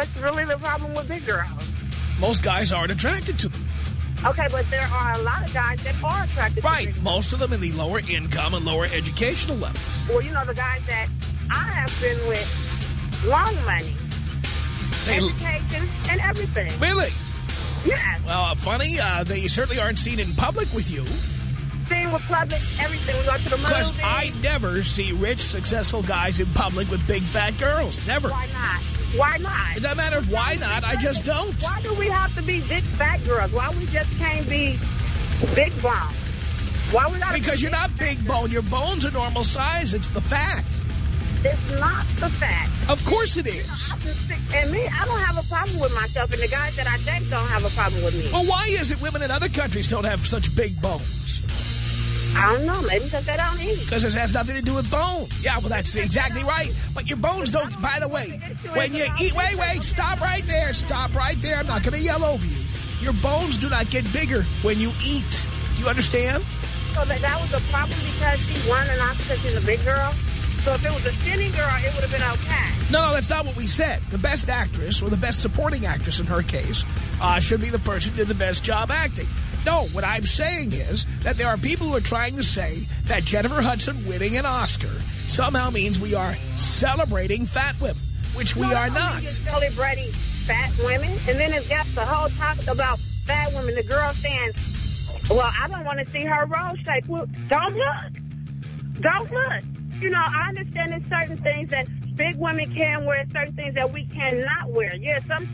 what's really the problem with big girls? Most guys aren't attracted to them. Okay, but there are a lot of guys that are attracted right. Most of them in the lower income and lower educational level. Well, you know, the guys that I have been with, long money, They, education, and everything. really? Yes. Well, uh, funny, uh, they certainly aren't seen in public with you. Seen with public, everything. We go to the money. Because. I never see rich, successful guys in public with big, fat girls. Never. Why not? Why not? It doesn't matter why not. I just don't. Why do we have to be big fat girls? Why we just can't be big bone? Why we gotta Because be you're not big bone. Your bones are normal size. It's the fact. It's not the fact. Of course it is. I just And me, I don't have a problem with myself, and the guys that I date don't have a problem with me. Well, why is it women in other countries don't have such big bones? I don't know. Maybe because they don't eat. Because it has nothing to do with bones. Yeah, well, that's exactly right. But your bones don't, by the way, when you eat, wait, wait, stop right there. Stop right there. I'm not going to yell over you. Your bones do not get bigger when you eat. Do you understand? So that, that was a problem because she won and not because she's a big girl? So if it was a skinny girl, it would have been okay. No, no, that's not what we said. The best actress, or the best supporting actress in her case, uh, should be the person who did the best job acting. No, what I'm saying is that there are people who are trying to say that Jennifer Hudson winning an Oscar somehow means we are celebrating fat women, which we No, are no, not. You're celebrating fat women, and then it's got the whole talk about fat women. The girl saying, well, I don't want to see her roll shape. Well, don't look. Don't look. You know, I understand there's certain things that big women can wear, certain things that we cannot wear. Yeah, some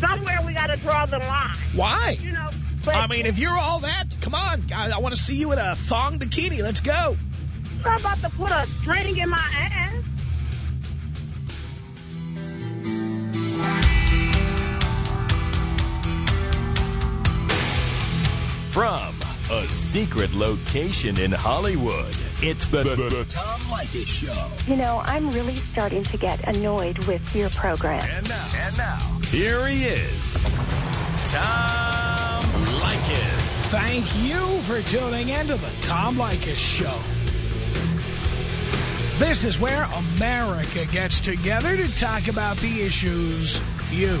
somewhere we got to draw the line. Why? You know, but I mean, if you're all that, come on. I, I want to see you in a thong bikini. Let's go. I'm about to put a string in my ass. From a secret location in Hollywood, it's the, the, the Tom Leykis Show. You know, I'm really starting to get annoyed with your program. And now, and now, here he is, Tom Leykis. Thank you for tuning in to the Tom Leykis Show. This is where America gets together to talk about the issues you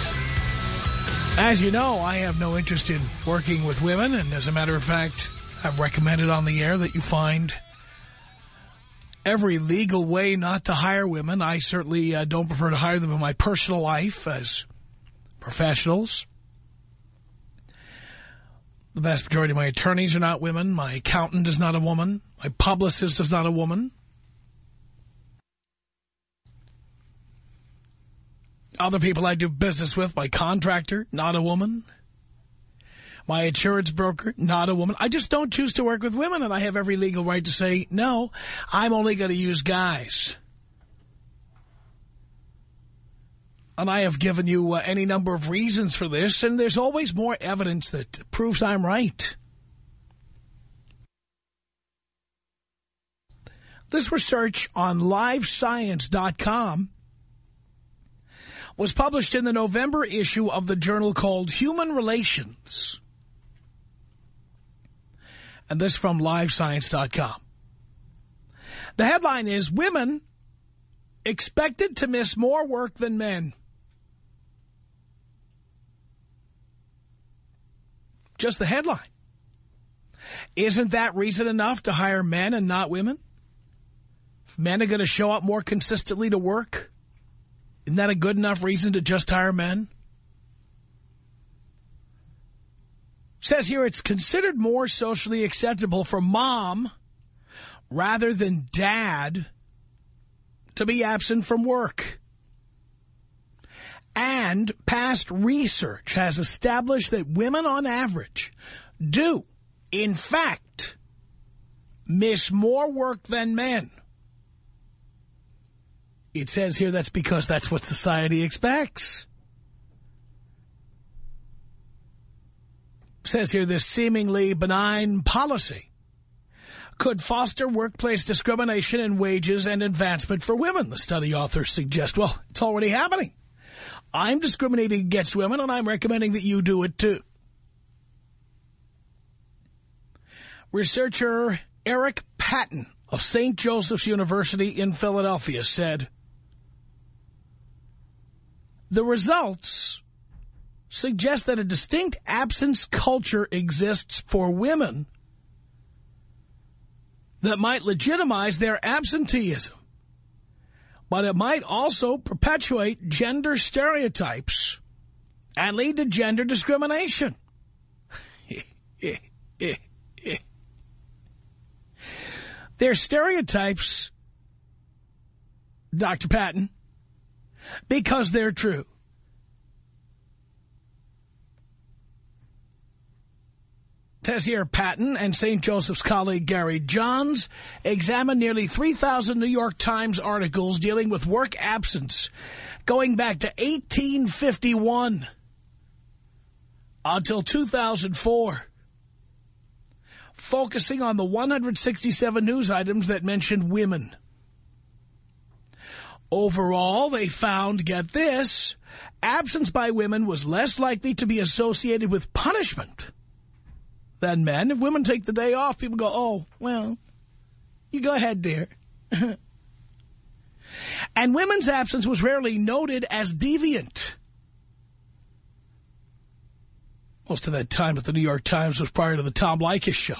As you know, I have no interest in working with women, and as a matter of fact, I've recommended on the air that you find every legal way not to hire women. I certainly uh, don't prefer to hire them in my personal life as professionals. The vast majority of my attorneys are not women. My accountant is not a woman. My publicist is not a woman. Other people I do business with, my contractor, not a woman. My insurance broker, not a woman. I just don't choose to work with women, and I have every legal right to say, no, I'm only going to use guys. And I have given you uh, any number of reasons for this, and there's always more evidence that proves I'm right. This research on livescience.com was published in the November issue of the journal called Human Relations. And this from livescience.com. The headline is, Women expected to miss more work than men. Just the headline. Isn't that reason enough to hire men and not women? If men are going to show up more consistently to work, isn't that a good enough reason to just hire men? Says here it's considered more socially acceptable for mom rather than dad to be absent from work. And past research has established that women on average do, in fact, miss more work than men. It says here that's because that's what society expects. It says here this seemingly benign policy could foster workplace discrimination in wages and advancement for women, the study authors suggest. Well, it's already happening. I'm discriminating against women, and I'm recommending that you do it too. Researcher Eric Patton of St. Joseph's University in Philadelphia said, The results suggest that a distinct absence culture exists for women that might legitimize their absenteeism. But it might also perpetuate gender stereotypes and lead to gender discrimination. They're stereotypes, Dr. Patton, because they're true. Here, Patton and St. Joseph's colleague Gary Johns examined nearly 3,000 New York Times articles dealing with work absence going back to 1851 until 2004, focusing on the 167 news items that mentioned women. Overall, they found, get this, absence by women was less likely to be associated with punishment than men. If women take the day off, people go, oh, well, you go ahead, dear. and women's absence was rarely noted as deviant. Most of that time at the New York Times was prior to the Tom Leykis show.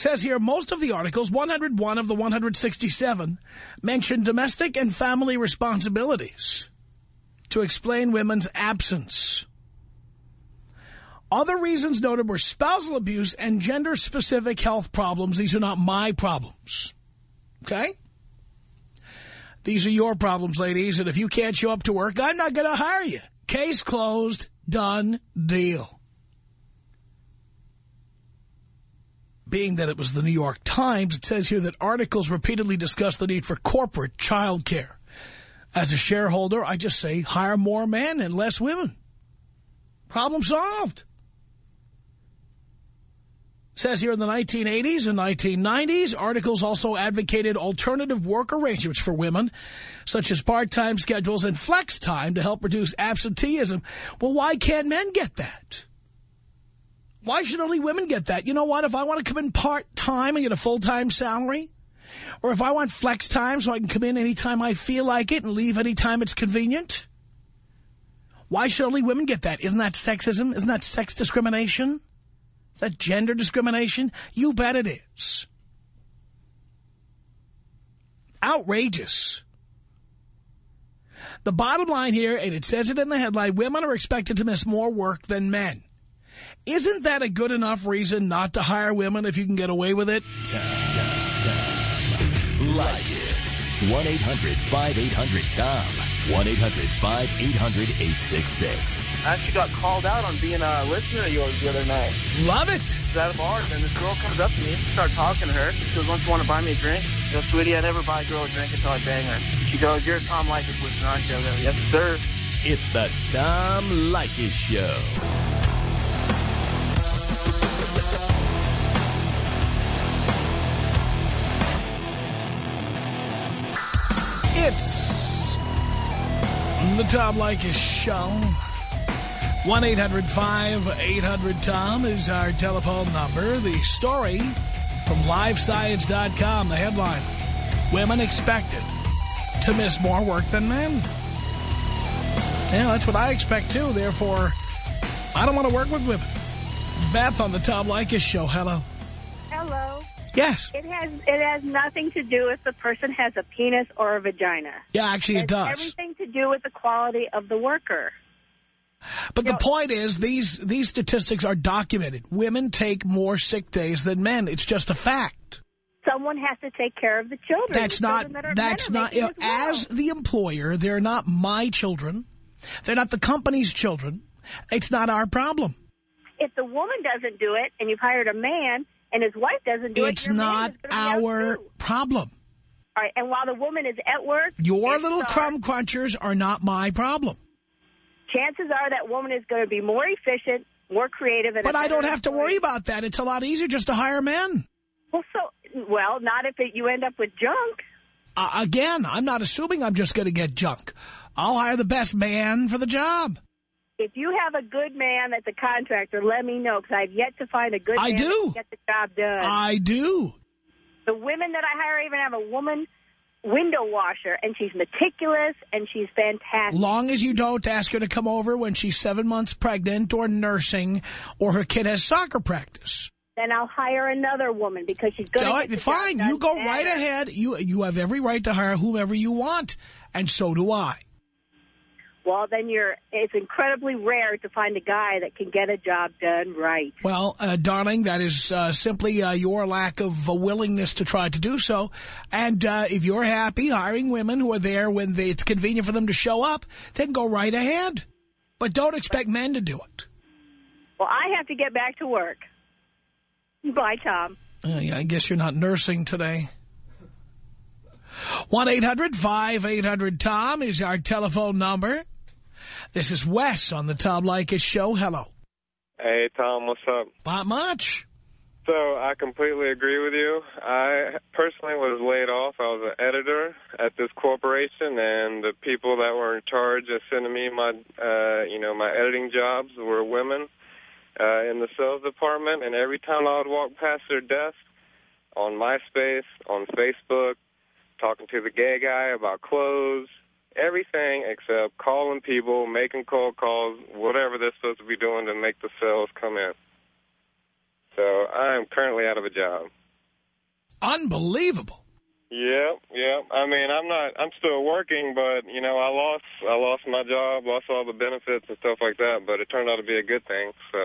Says here, most of the articles, 101 of the 167, mention domestic and family responsibilities to explain women's absence. Other reasons noted were spousal abuse and gender-specific health problems. These are not my problems. Okay? These are your problems, ladies, and if you can't show up to work, I'm not going to hire you. Case closed. Done. Deal. Being that it was the New York Times, it says here that articles repeatedly discuss the need for corporate child care. As a shareholder, I just say hire more men and less women. Problem solved. Says here in the 1980s and 1990s, articles also advocated alternative work arrangements for women, such as part-time schedules and flex time to help reduce absenteeism. Well, why can't men get that? Why should only women get that? You know what? If I want to come in part-time and get a full-time salary, or if I want flex time so I can come in anytime I feel like it and leave anytime it's convenient, why should only women get that? Isn't that sexism? Isn't that sex discrimination? Is that gender discrimination? You bet it is. Outrageous. The bottom line here, and it says it in the headline, women are expected to miss more work than men. Isn't that a good enough reason not to hire women if you can get away with it? Tom, Tom, Tom. Leykis. 1-800-5800-TOM. 1-800-5800-866. I actually got called out on being a listener of yours the other night. Love it. I was at a bar, and this girl comes up to me, start talking to her. She goes, don't you want to buy me a drink? I go, sweetie, I never buy a girl a drink until I bang her. She goes, you're a Tom Leykis listener, aren't you? I go, yes, sir. It's the Tom Leykis Show. It's the Tom Leykis Show. 1-800-5800-TOM is our telephone number. The story from LiveScience.com, the headline, Women Expected to Miss More Work Than Men. Yeah, that's what I expect, too. Therefore, I don't want to work with women. Beth on the Tom Leykis Show. Hello. Hello. Yes. It has it has nothing to do if the person has a penis or a vagina. Yeah, actually it does. It's does. everything to do with the quality of the worker. But the Yeah. point is, these these statistics are documented. Women take more sick days than men. It's just a fact. Someone has to take care of the children. That's the not, children that that's not, you know, as the employer, they're not my children. They're not the company's children. It's not our problem. If the woman doesn't do it and you've hired a man and his wife doesn't do It's it, it's not is gonna be out our problem. All right, and while the woman is at work... Your little crumb crunchers are not my problem. Chances are that woman is going to be more efficient, more creative... And But I don't have to worry about that. It's a lot easier just to hire men. Well, so... Well, not if it, you end up with junk. Uh, again, I'm not assuming I'm just going to get junk. I'll hire the best man for the job. If you have a good man that's a contractor, let me know, because I've yet to find a good I man do. get the job done. I do. the women that I hire even have a woman window washer, and she's meticulous, and she's fantastic. Long as you don't ask her to come over when she's seven months pregnant or nursing or her kid has soccer practice. Then I'll hire another woman because she's good. All to right, get fine. You go right ahead. You you have every right to hire whomever you want, and so do I. Well, then you're. It's incredibly rare to find a guy that can get a job done right. Well, uh, darling, that is uh, simply uh, your lack of uh, willingness to try to do so. And uh, if you're happy hiring women who are there when they, it's convenient for them to show up, then go right ahead. But don't expect men to do it. Well, I have to get back to work. Bye, Tom. Uh, yeah, I guess you're not nursing today. 1-800-5800-TOM is our telephone number. This is Wes on the Tom Leykis Show. Hello. Hey, Tom, what's up? Not much. So I completely agree with you. I personally was laid off. I was an editor at this corporation, and the people that were in charge of sending me my, uh, you know, my editing jobs were women uh, in the sales department. And every time I would walk past their desk on MySpace, on Facebook, talking to the gay guy about clothes, everything except calling people, making cold calls, whatever they're supposed to be doing to make the sales come in. So I am currently out of a job. Unbelievable. Yep, yep. I mean, I'm not. I'm still working, but you know, I lost. I lost my job, lost all the benefits and stuff like that. But it turned out to be a good thing. So,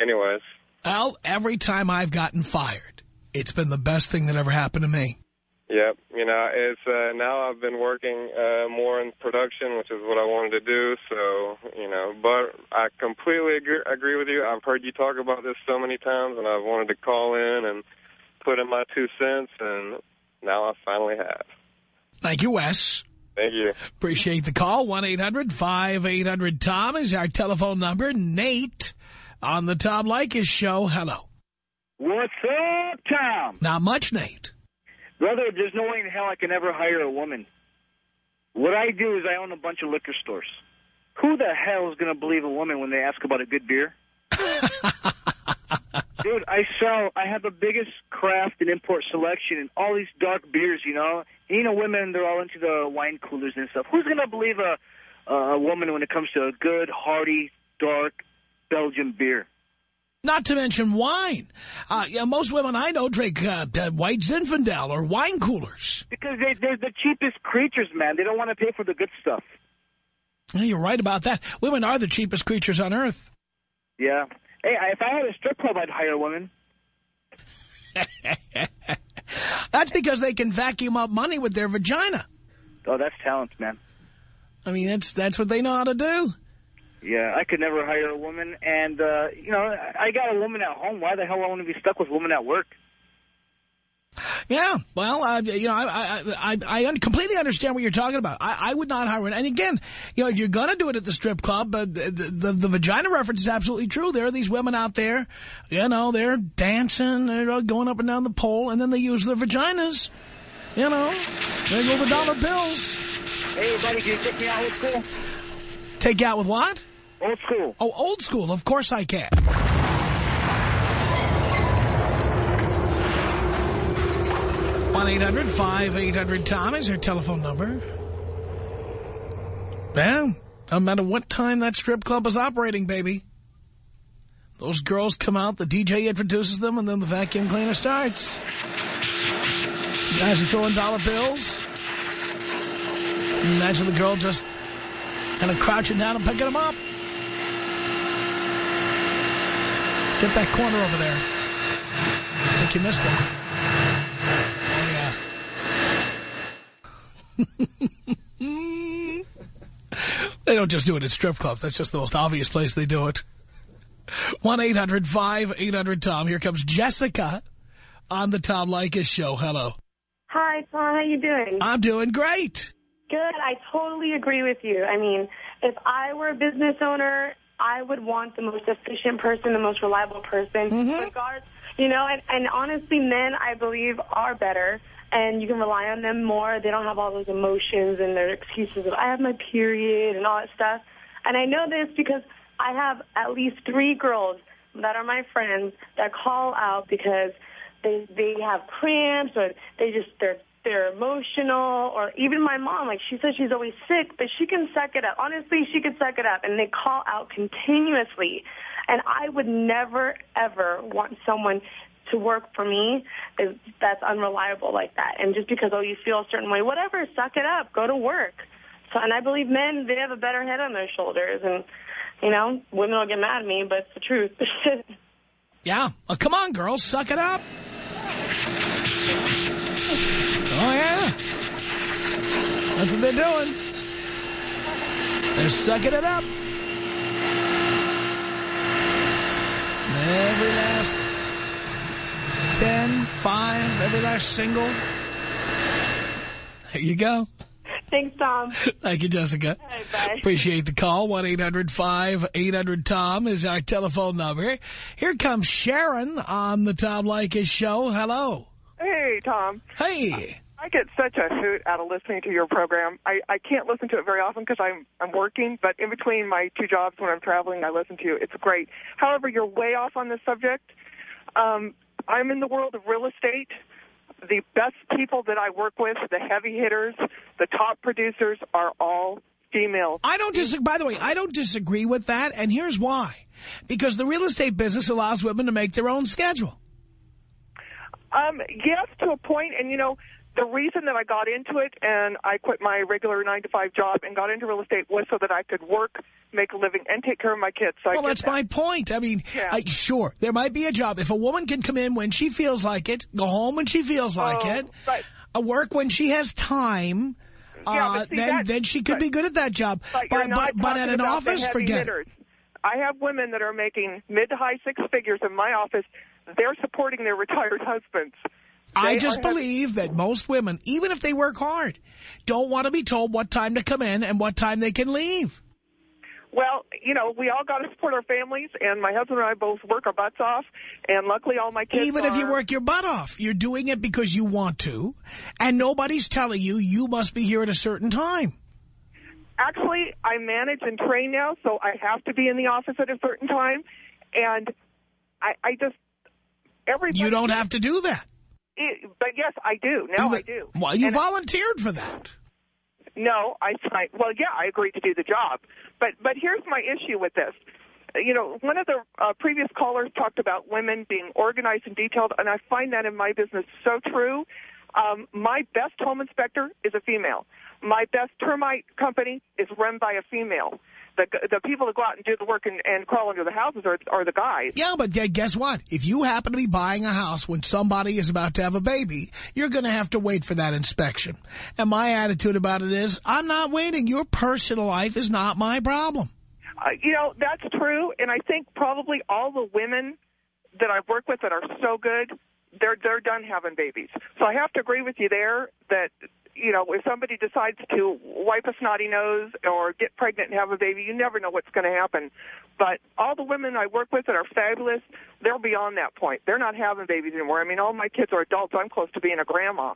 anyways, Well, every time I've gotten fired, it's been the best thing that ever happened to me. Yep. You know, it's uh, now I've been working uh, more in production, which is what I wanted to do. So, you know, but I completely agree, agree with you. I've heard you talk about this so many times, and I've wanted to call in and put in my two cents, and now I finally have. Thank you, Wes. Thank you. Appreciate the call. 1-800-5800-TOM is our telephone number. Nate on the Tom Leykis Show. Hello. What's up, Tom? Not much, Nate. Brother, there's no way in hell I can ever hire a woman. What I do is I own a bunch of liquor stores. Who the hell is going to believe a woman when they ask about a good beer? Dude, I sell, I have the biggest craft and import selection and all these dark beers, you know. And, you know, women, they're all into the wine coolers and stuff. Who's going to believe a, a woman when it comes to a good, hearty, dark Belgian beer? Not to mention wine. Uh, yeah, most women I know drink uh, white Zinfandel or wine coolers. Because they, they're the cheapest creatures, man. They don't want to pay for the good stuff. Yeah, You're right about that. Women are the cheapest creatures on earth. Yeah. Hey, if I had a strip club, I'd hire women. That's because they can vacuum up money with their vagina. Oh, that's talent, man. I mean, that's that's what they know how to do. Yeah, I could never hire a woman. And, uh, you know, I I got a woman at home. Why the hell I want to be stuck with a woman at work? Yeah, well, uh, you know, I, I, I, I completely understand what you're talking about. I, I would not hire one. And again, you know, if you're going to do it at the strip club, uh, the, the, the vagina reference is absolutely true. There are these women out there, you know, they're dancing, they're uh, going up and down the pole, and then they use their vaginas. You know, they go the dollar bills. Hey, buddy, can you take me out old school? Take out with what? Old school. Oh, old school. Of course I can. One eight hundred five eight hundred Tom is our telephone number. Yeah, no matter what time that strip club is operating, baby. Those girls come out, the DJ introduces them, and then the vacuum cleaner starts. You guys are throwing dollar bills. Imagine the girl just kind of crouching down and picking them up. Get that corner over there. I think you missed one. Oh, yeah. they don't just do it at strip clubs. That's just the most obvious place they do it. 1-800-5800-TOM. Here comes Jessica on the Tom Leykis show. Hello. Hi, Tom. How you doing? I'm doing great. Good. I totally agree with you. I mean, if I were a business owner, I would want the most efficient person, the most reliable person. Mhm. Regards, you know, and, and honestly, men, I believe, are better. And you can rely on them more. They don't have all those emotions and their excuses of, I have my period and all that stuff. And I know this because I have at least three girls that are my friends that call out because they they have cramps or they just they're they're emotional or even my mom like she says she's always sick but she can suck it up honestly she could suck it up and they call out continuously and I would never ever want someone to work for me is that's unreliable like that and just because oh you feel a certain way whatever suck it up go to work so and I believe men they have a better head on their shoulders and you know women will get mad at me but it's the truth Yeah. Well, come on, girls. Suck it up. Oh, yeah. That's what they're doing. They're sucking it up. Every last 10, 5, every last single. There you go. thanks Tom Thank you, Jessica. Right, bye. Appreciate the call. 1-800-5800-TOM is our telephone number. Here comes Sharon on the Tom Leykis show. Hello. Hey, Tom. Hey. I get such a hoot out of listening to your program. I, I can't listen to it very often because I'm I'm working, but in between my two jobs when I'm traveling, I listen to you. It's great. However, you're way off on this subject. Um, I'm in the world of real estate. The best people that I work with, the heavy hitters, the top producers, are all female. I don't disagree. By the way, I don't disagree with that, and here's why. Because the real estate business allows women to make their own schedule. Um, yes, to a point, and you know, the reason that I got into it and I quit my regular nine to five job and got into real estate was so that I could work, make a living, and take care of my kids. So Well, that's that. my point. I mean, Yeah. I, sure, there might be a job. If a woman can come in when she feels like it, go home when she feels like Oh, it, uh, work when she has time, Yeah, uh, see, then then she could but- be good at that job. But, but, but, but at an office, forget hitters. I have women that are making mid to high six figures in my office. They're supporting their retired husbands. I just believe that most women, even if they work hard, don't want to be told what time to come in and what time they can leave. Well, you know, we all got to support our families, and my husband and I both work our butts off, and luckily all my kids Even if you work your butt off, you're doing it because you want to, and nobody's telling you you must be here at a certain time. Actually, I manage and train now, so I have to be in the office at a certain time, and I, I just everybody. You don't have to do that. It, but yes, I do. Now You- I do. Well, you And- volunteered for that. No, I, I well, yeah, I agreed to do the job, but but here's my issue with this. You know, one of the uh, previous callers talked about women being organized and detailed, and I find that in my business so true. Um, my best home inspector is a female. My best termite company is run by a female. The the people that go out and do the work and, and crawl under the houses are are the guys. Yeah, but gu- guess what? If you happen to be buying a house when somebody is about to have a baby, you're going to have to wait for that inspection. And my attitude about it is, I'm not waiting. Your personal life is not my problem. Uh, you know, that's true, and I think probably all the women that I work with that are so good, they're they're done having babies. So I have to agree with you there that you know if somebody decides to wipe a snotty nose or get pregnant and have a baby, you never know what's going to happen. But all the women I work with that are fabulous, they're beyond that point. They're not having babies anymore. I mean, all my kids are adults. I'm close to being a grandma.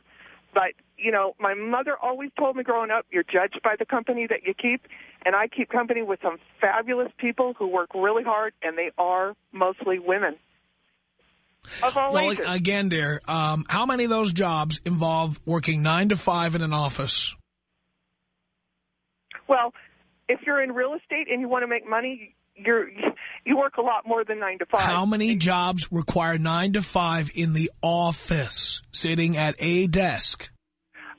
But, you know, my mother always told me growing up, you're judged by the company that you keep. And I keep company with some fabulous people who work really hard, and they are mostly women. All Well, again, dear, um, how many of those jobs involve working nine to five in an office? well, if you're in real estate and you want to make money, you're you work a lot more than nine to five. How many jobs require nine to five in the office, sitting at a desk?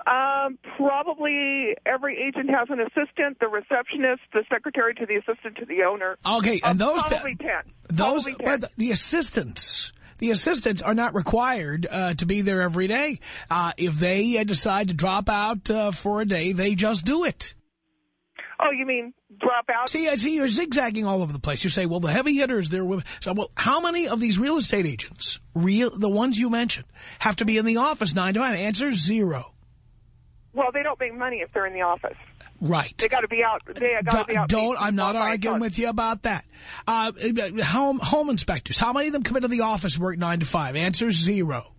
Um, probably every agent has an assistant, the receptionist, the secretary to the assistant to the owner. Okay, and those probably ten. those Probably 10. but the assistants. The assistants are not required uh, to be there every day. Uh, if they uh, decide to drop out uh, for a day, they just do it. Oh, you mean drop out. See, I see you're zigzagging all over the place. You say, well, the heavy hitters, they're women. So, well, how many of these real estate agents, real the ones you mentioned, have to be in the office 9 to 5? Answer zero. Well, they don't make money if they're in the office. Right. They got to be out. They got to be out. Don't, I'm not arguing with you about that. Uh, home, home inspectors, how many of them come into the office and work 9 to 5? Answer zero.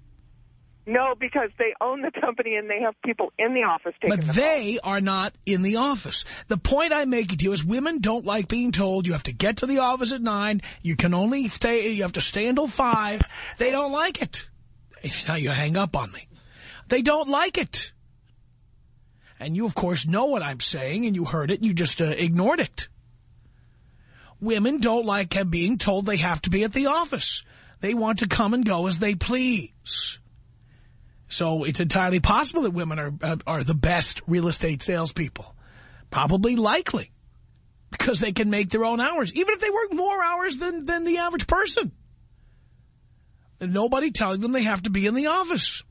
No, because they own the company and they have people in the office taking But the they are not in the office. The point I'm making to you is women don't like being told you have to get to the office at 9, you can only stay, you have to stay until 5. They don't like it. Now you hang up on me. They don't like it. And you, of course, know what I'm saying, and you heard it, and you just uh, ignored it. Women don't like being told they have to be at the office. They want to come and go as they please. So it's entirely possible that women are uh, are the best real estate salespeople. Probably likely. Because they can make their own hours. Even if they work more hours than, than the average person. Nobody telling them they have to be in the office.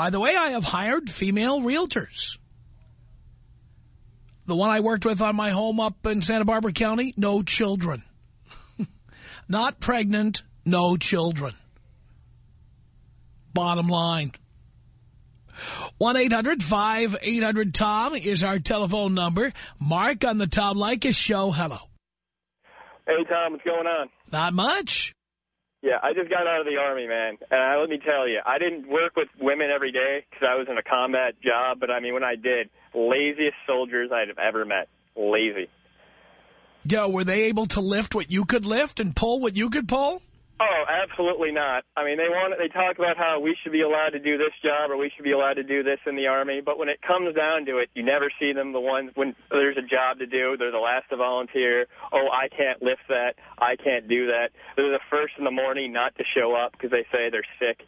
By the way, I have hired female realtors. The one I worked with on my home up in Santa Barbara County, no children. Not pregnant, no children. Bottom line. 1-800-5800-TOM is our telephone number. Mark on the Tom Leykis show. Hello. Hey, Tom, what's going on? Not much. Yeah, I just got out of the Army, man. And I, let me tell you, I didn't work with women every day because I was in a combat job. But, I mean, when I did, laziest soldiers I'd have ever met. Lazy. Yeah, were they able to lift what you could lift and pull what you could pull? Oh, absolutely not. I mean, they want they talk about how we should be allowed to do this job or we should be allowed to do this in the Army, but when it comes down to it, you never see them the ones when there's a job to do, they're the last to volunteer. Oh, I can't lift that. I can't do that. They're the first in the morning not to show up because they say they're sick.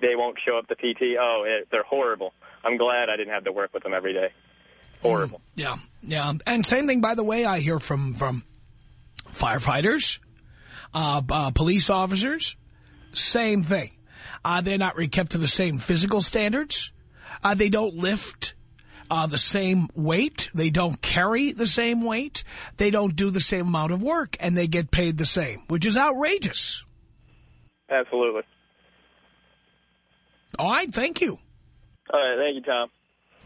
They won't show up to PT. Oh, it, they're horrible. I'm glad I didn't have to work with them every day. Horrible. Mm, yeah, yeah. And same thing, by the way, I hear from, from firefighters, uh, uh, police officers, same thing. Uh, they're not kept to the same physical standards. Uh, they don't lift uh, the same weight. They don't carry the same weight. They don't do the same amount of work, and they get paid the same, which is outrageous. Absolutely. All right, thank you. All right, thank you, Tom.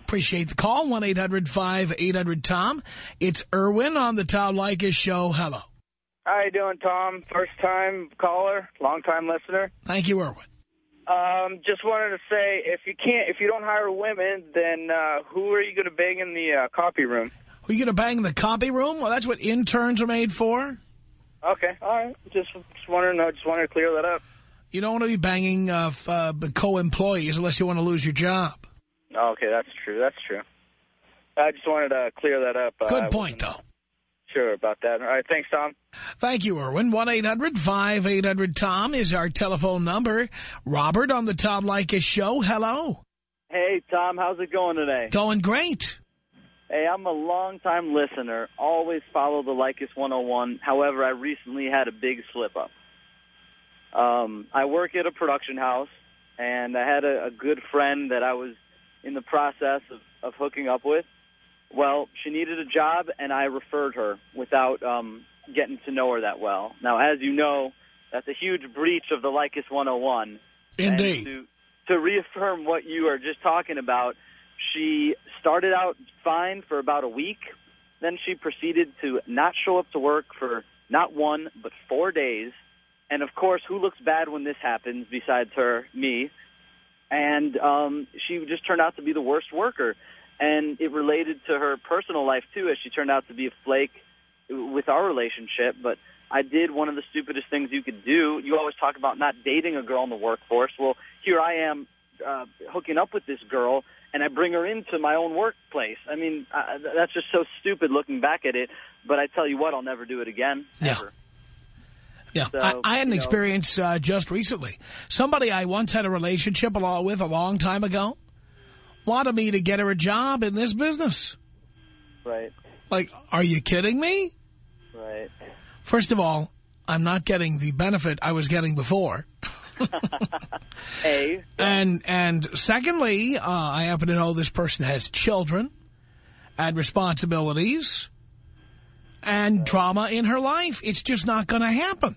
Appreciate the call, 1-800-5800-TOM. It's Irwin on the Tom Leykis Show. Hello. How you doing, Tom? First time caller, long time listener. Thank you, Irwin. Um, just wanted to say, if you can't, if you don't hire women, then uh, who are you going to bang in the uh, copy room? Are you going to bang in the copy room? Well, that's what interns are made for. Okay, all right. Just, just wondering. I just wanted to clear that up. You don't want to be banging uh, uh, co-employees unless you want to lose your job. Okay, that's true. That's true. I just wanted to clear that up. Good point, though. Sure about that. All right, thanks, Tom. Thank you, Irwin. 1-800-5800-TOM is our telephone number. Robert on the Tom Leykis Show. Hello. Hey, Tom, how's it going today? Going great. Hey, I'm a long-time listener. Always follow the Leykis 101. However, I recently had a big slip-up. Um, I work at a production house, and I had a, a good friend that I was in the process of, of hooking up with. Well, she needed a job, and I referred her without um, getting to know her that well. Now, as you know, that's a huge breach of the Leykis 101. Indeed. And to, to reaffirm what you are just talking about, she started out fine for about a week. Then she proceeded to not show up to work for not one, but four days. And, of course, who looks bad when this happens besides her? Me. And um, she just turned out to be the worst worker. And it related to her personal life, too, as she turned out to be a flake with our relationship. But I did one of the stupidest things you could do. You always talk about not dating a girl in the workforce. Well, here I am uh, hooking up with this girl, and I bring her into my own workplace. I mean, uh, that's just so stupid looking back at it. But I tell you what, I'll never do it again. Yeah. Ever. Yeah, So, I, I had an know- experience uh, just recently. Somebody I once had a relationship with a long time ago wanted me to get her a job in this business. Right. Like, are you kidding me? Right. First of all, I'm not getting the benefit I was getting before. A. And and secondly, uh, I happen to know this person has children. and responsibilities and drama in her life. It's just not going to happen.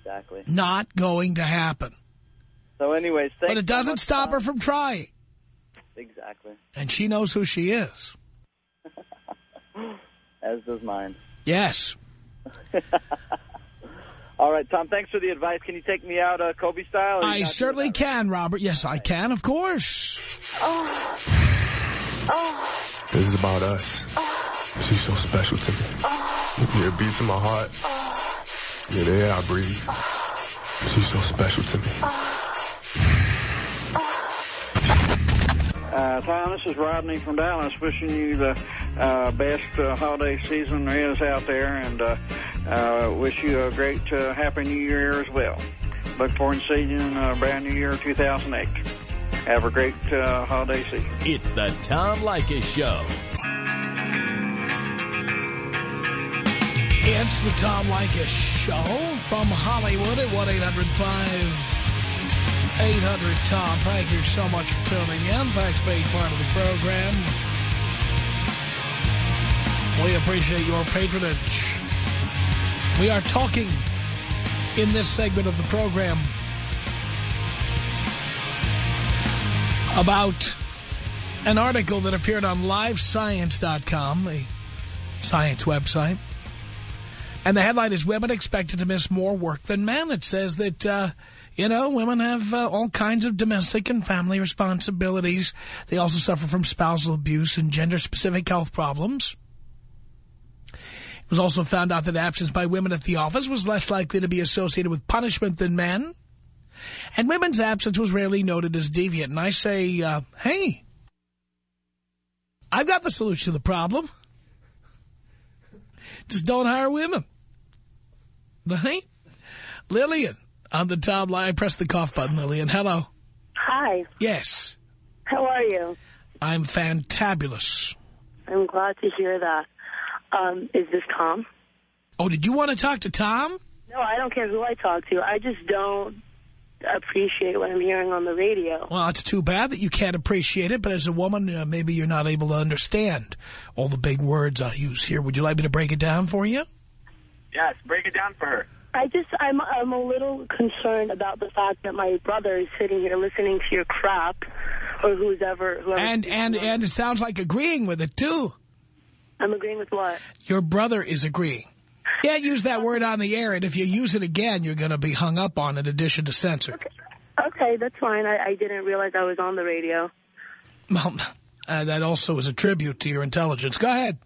Exactly. Not going to happen. So anyways, thanks But it doesn't stop her from trying. Exactly. And she knows who she is. As does mine. Yes. All right, Tom, thanks for the advice. Can you take me out uh, Kobe style? I certainly can, Robert. Yes, I can, of course. This is about us. She's so special to me. Yeah, it beats in my heart. Yeah, the air I breathe. She's so special to me. Uh, Tom, this is Rodney from Dallas, wishing you the uh, best uh, holiday season there is out there, and uh, uh, wish you a great, uh, happy New Year as well. Look forward to seeing you in uh, brand new year 2008. Have a great uh, holiday season. It's the Tom Leykis Show. It's the Tom Leykis Show from Hollywood at 1-800-5800-TOM. Thank you so much for tuning in. Thanks for being part of the program. We appreciate your patronage. We are talking in this segment of the program about an article that appeared on LiveScience.com, a science website. And the headline is, Women Expected to Miss More Work Than Men. It says that, uh, you know, women have uh, all kinds of domestic and family responsibilities. They also suffer from spousal abuse and gender-specific health problems. It was also found out that absence by women at the office was less likely to be associated with punishment than men. And women's absence was rarely noted as deviant. And I say, uh, hey, I've got the solution to the problem. Just don't hire women. Right? Lillian on the top line. Press the cough button, Lillian. Hello. Hi. Yes. How are you? I'm fantabulous. I'm glad to hear that. Um, is this Tom? Oh, did you want to talk to Tom? No, I don't care who I talk to. I just don't appreciate what I'm hearing on the radio. Well, it's too bad that you can't appreciate it, but as a woman, uh, maybe you're not able to understand all the big words I use here. Would you like me to break it down for you? Yes, break it down for her. I just, I'm, I'm a little concerned about the fact that my brother is sitting here listening to your crap, or who's ever, whoever. And, and, and it sounds like agreeing with it, too. I'm agreeing with what? Your brother is agreeing. Can't use that word on the air, and if you use it again, you're going to be hung up on in addition to censored. Okay, that's fine. I, I didn't realize I was on the radio. Well, uh, that also is a tribute to your intelligence. Go ahead.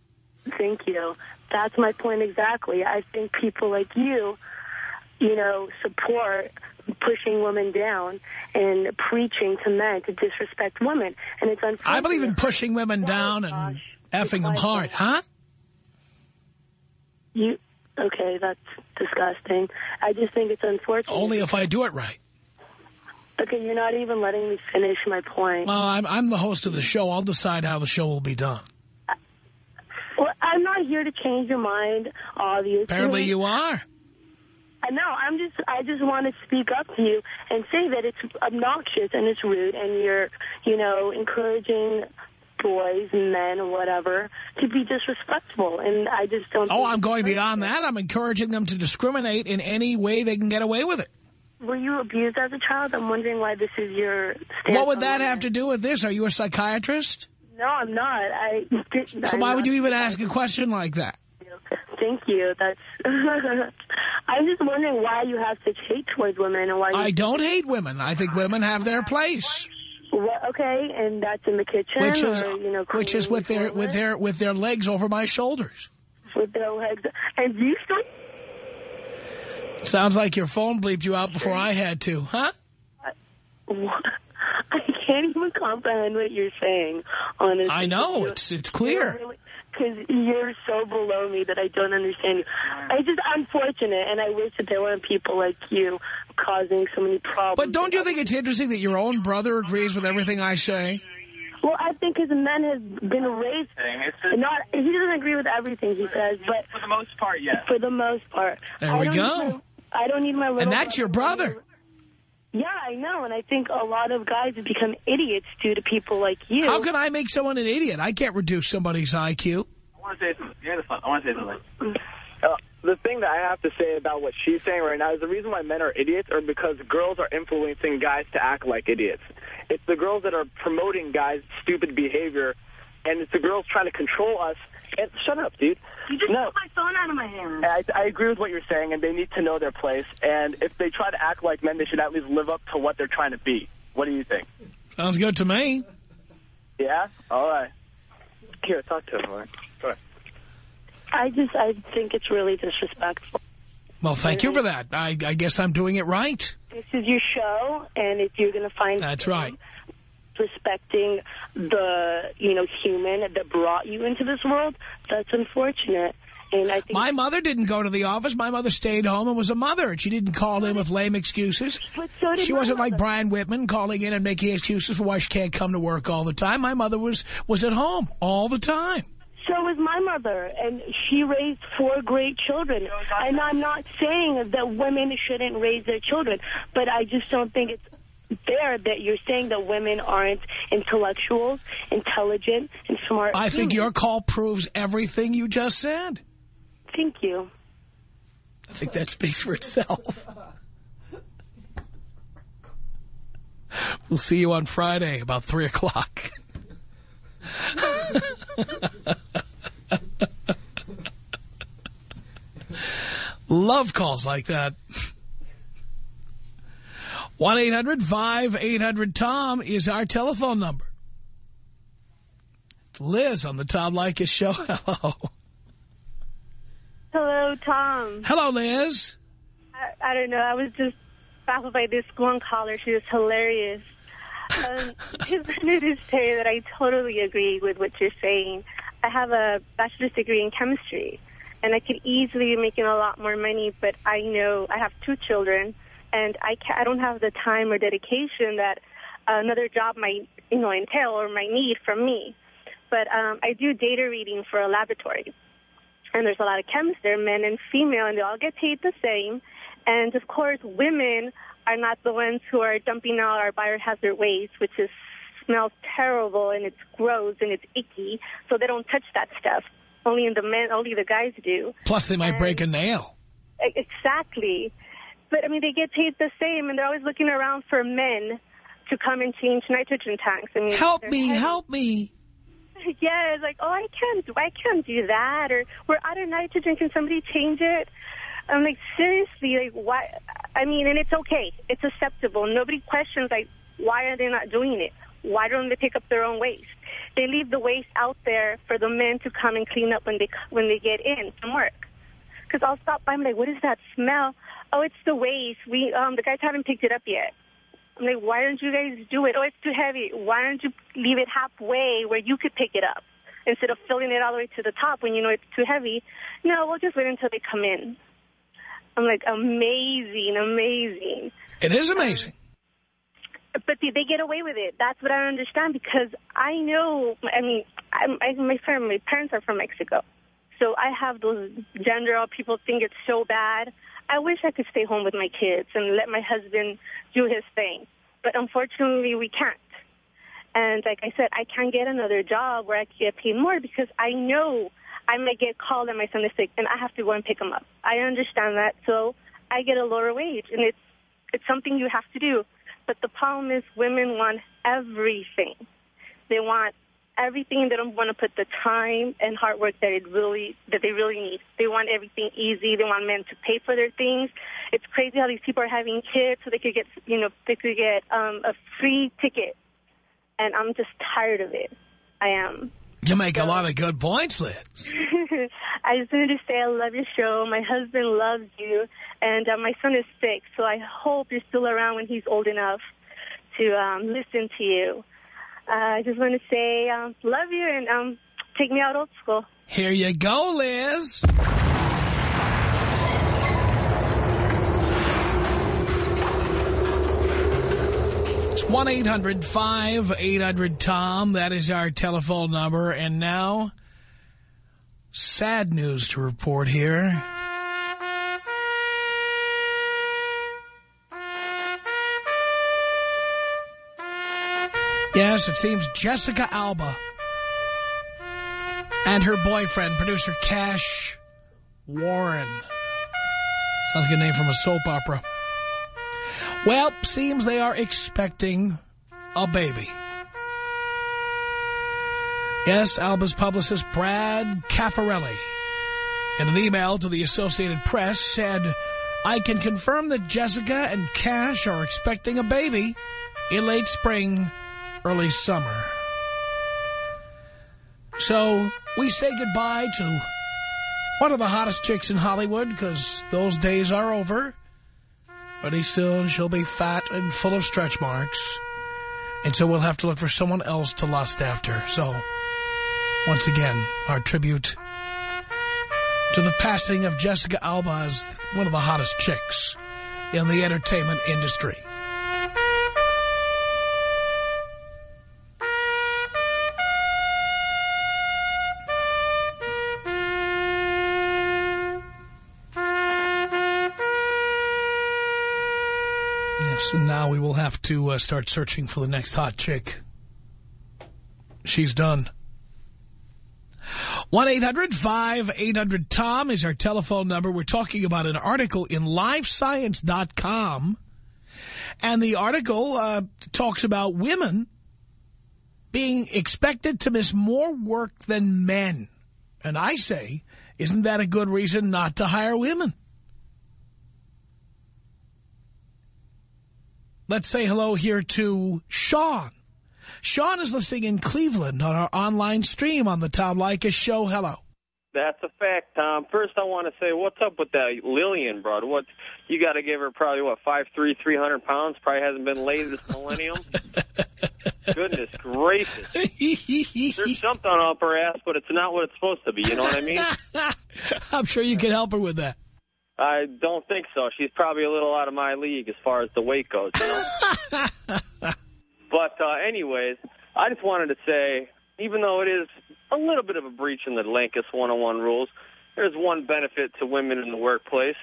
Thank you. That's my point exactly. I think people like you, you know, support pushing women down and preaching to men to disrespect women. And it's unfortunate. I believe in pushing women down and effing them hard. Huh? You, okay, that's disgusting. I just think it's unfortunate. Only if I do it right. Okay, you're not even letting me finish my point. Well, I'm, I'm the host of the show. I'll decide how the show will be done. Well, I'm not here to change your mind, obviously. Apparently you are. Know. I'm just. I just want to speak up to you and say that it's obnoxious and it's rude, and you're, you know, encouraging boys, and men, or whatever, to be disrespectful. And I just don't. Oh, I'm going beyond that. I'm encouraging them to discriminate in any way they can get away with it. Were you abused as a child? I'm wondering why this is your. What would that have to do with this? Are you a psychiatrist? No, I'm not. I. Didn't, So why would you even ask a question like that? Thank you. That's. I'm just wondering why you have such hate towards women and why. You, I don't hate women. I think women have their place, What, okay, and that's in the kitchen, which is or you know, which is with their with their with their legs over my shoulders. with their legs. And you still. Sounds like your phone bleeped you out before I had to, huh? I can't even comprehend what you're saying. Honestly, I know it's it's clear. Because you're so below me that I don't understand you. I just unfortunate, and I wish that there weren't people like you causing so many problems. But don't you think it's interesting that your own brother agrees with everything I say? Well, I think his men has been raised. Not he doesn't agree with everything he says, but For the most part, yes. for the most part, There I we don't go. Need my, I don't need my little. And that's your brother. Yeah, I know, and I think a lot of guys have become idiots due to people like you. How can I make someone an idiot? I can't reduce somebody's IQ. I want to say something. Yeah, I want to say something. Uh, the thing that I have to say about what she's saying right now is the reason why men are idiots are because girls are influencing guys to act like idiots. It's the girls that are promoting guys' stupid behavior, and it's the girls trying to control us. And shut up, dude. You just no. took my phone out of my hand. I, I agree with what you're saying, and they need to know their place. And if they try to act like men, they should at least live up to what they're trying to be. What do you think? Sounds good to me. Yeah? All right. Here, talk to him, Lauren. Go ahead. I just, I think it's really disrespectful. Well, thank you for that. I, I guess I'm doing it right. This is your show, and if you're going to find That's right. Respecting the, you know, human that brought you into this world, that's unfortunate. And I think My mother didn't go to the office. My mother stayed home and was a mother. She didn't call in with lame excuses. But so did She wasn't like. Brian Whitman calling in and making excuses for why she can't come to work all the time. My mother was, was at home all the time. So was my mother, and she raised four great children. And I'm not saying that women shouldn't raise their children, but I just don't think it's fair that you're saying that women aren't intellectuals, intelligent, and smart. I think your call proves everything you just said. Thank you. I think that speaks for itself. We'll see you on Friday about 3 o'clock. Love calls like that. 1-800-5800-TOM is our telephone number. It's Liz on the Tom Leykis show. Hello. Hello, Tom. Hello, Liz. I, I don't know. I was just baffled by this one caller. She was hilarious. Um, I wanted to say that I totally agree with what you're saying. I have a bachelor's degree in chemistry, and I could easily be making a lot more money, but I know I have two children, and I, ca I don't have the time or dedication that another job might, you know, entail or might need from me. But um, I do data reading for a laboratory and there's a lot of chemists there, men and female, and they all get paid the same. And of course, women are not the ones who are dumping out our biohazard waste, which is smells terrible and it's gross and it's icky. So they don't touch that stuff. Only the men, only the guys do. Plus, they might break a nail. Exactly. But I mean, they get paid the same, and they're always looking around for men to come and change nitrogen tanks. I mean, Help me, heavy. help me. Yeah, it's like, oh, I can't do, I can't do that, or we're out of nitrogen. Can somebody change it? I'm like, seriously, like, why? I mean, and it's okay, it's acceptable. Nobody questions like, why are they not doing it? Why don't they pick up their own waste? They leave the waste out there for the men to come and clean up when they when they get in from work. Because I'll stop by, I'm like, what is that smell? Oh, it's the waste. We um the guys haven't picked it up yet. I'm like, why don't you guys do it? Oh, it's too heavy. Why don't you leave it halfway where you could pick it up instead of filling it all the way to the top when you know it's too heavy? No, we'll just wait until they come in. I'm like, amazing, amazing. It is amazing. But they, they get away with it. That's what I understand because I know, I mean, I'm, I, my, friend, my parents are from Mexico. So I have those gender people think it's so bad. I wish I could stay home with my kids and let my husband do his thing. But unfortunately, we can't. And like I said, I can't get another job where I can get paid more because I know I might get called and my son is sick and I have to go and pick him up. I understand that. So I get a lower wage and it's, it's something you have to do. But the problem is women want everything. They want everything. They don't want to put the time and hard work that it really that they really need. They want everything easy. They want men to pay for their things. It's crazy how these people are having kids so they could get you know they could get um, a free ticket. And I'm just tired of it. I am. You make a lot of good points, Liz. I just wanted to say I love your show. My husband loves you, and uh, my son is sick, so I hope you're still around when he's old enough to um, listen to you. Uh, I just want to say um, love you and um, take me out old school. Here you go, Liz. It's 1-800-5800-TOM. That is our telephone number. And now, sad news to report here. Yes, it seems Jessica Alba and her boyfriend, producer Cash Warren. Sounds like a name from a soap opera. Well, seems they are expecting a baby. Yes, Alba's publicist Brad Cafarelli, in an email to the Associated Press, said, I can confirm that Jessica and Cash are expecting a baby in late spring, early summer. So we say goodbye to one of the hottest chicks in Hollywood because those days are over. Pretty soon she'll be fat and full of stretch marks. And so we'll have to look for someone else to lust after. So, once again, our tribute to the passing of Jessica Alba as one of the hottest chicks in the entertainment industry. Now we will have to uh, start searching for the next hot chick. She's done. 1-800-5800-TOM is our telephone number. We're talking about an article in LiveScience.com. And the article uh, talks about women being expected to miss more work than men. And I say, isn't that a good reason not to hire women? Let's say hello here to Sean. Sean is listening in Cleveland on our online stream on the Tom Leykis show. Hello. That's a fact, Tom. First, I want to say, what's up with that Lillian, bro? What you got to give her probably what five three, three hundred pounds. Probably hasn't been laid this millennium. Goodness gracious! There's something up her ass, but it's not what it's supposed to be. You know what I mean? I'm sure you can help her with that. I don't think so. She's probably a little out of my league as far as the weight goes. You know? but uh, anyways, I just wanted to say, even though it is a little bit of a breach in the Leykis 101 rules, there's one benefit to women in the workplace.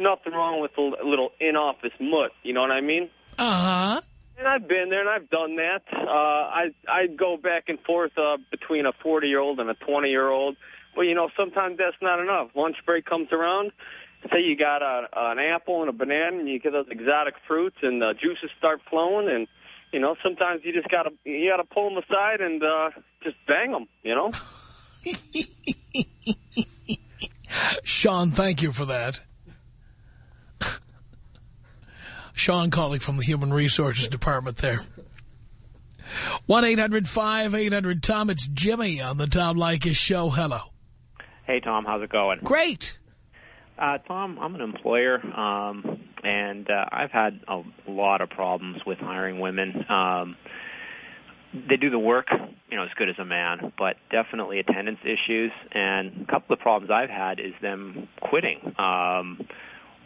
Nothing wrong with a little in-office mutt. You know what I mean? Uh-huh. And I've been there and I've done that. Uh, I I go back and forth uh, between a 40-year-old and a 20-year-old. But, you know, sometimes that's not enough. Lunch break comes around. Say you got a, an apple and a banana and you get those exotic fruits and the juices start flowing and, you know, sometimes you just got to you got to pull them aside and uh, just bang them, you know? Sean, thank you for that. Sean calling from the Human Resources Department there. 1-800-5800-TOM. It's Jimmy on the Tom Leykis show. Hello. Hey, Tom. How's it going? Great. Uh, Tom, I'm an employer, um, and uh, I've had a lot of problems with hiring women. Um, they do the work, you know, as good as a man, but definitely attendance issues. And a couple of problems I've had is them quitting. Um,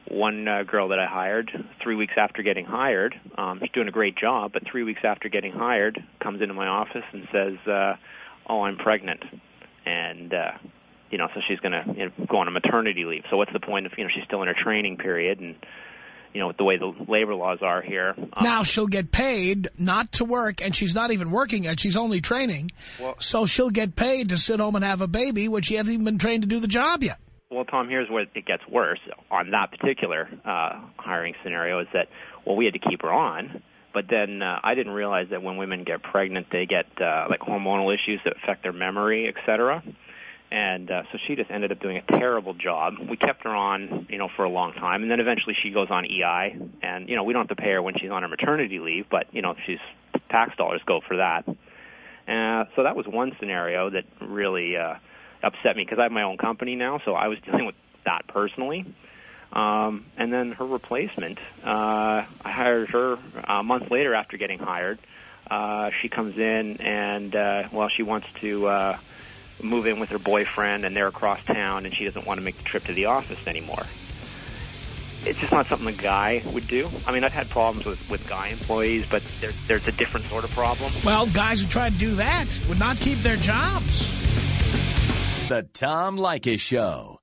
one uh, girl that I hired, three weeks after getting hired, um, she's doing a great job, but three weeks after getting hired, comes into my office and says, uh, "Oh, I'm pregnant," and uh, you know, so she's going to you know, go on a maternity leave. So what's the point if you know she's still in her training period and you know with the way the labor laws are here? Um, Now she'll get paid not to work, and she's not even working yet. She's only training. Well- so she'll get paid to sit home and have a baby when she hasn't even been trained to do the job yet. Well, Tom, here's where it gets worse on that particular uh, hiring scenario is that, well, we had to keep her on, but then uh, I didn't realize that when women get pregnant, they get uh, like hormonal issues that affect their memory, et cetera. And uh, so she just ended up doing a terrible job. We kept her on, you know, for a long time, and then eventually she goes on EI, and you know we don't have to pay her when she's on her maternity leave, but you know she's tax dollars go for that. Uh, so that was one scenario that really uh, upset me because I have my own company now, so I was dealing with that personally. Um, and then her replacement, uh, I hired her a month later after getting hired. Uh, she comes in and, uh, well, she wants to uh, move in with her boyfriend, and they're across town, and she doesn't want to make the trip to the office anymore. It's just not something a guy would do. I mean, I've had problems with, with guy employees, but there, there's a different sort of problem. Well, guys who try to do that would not keep their jobs. The Tom Leykis Show.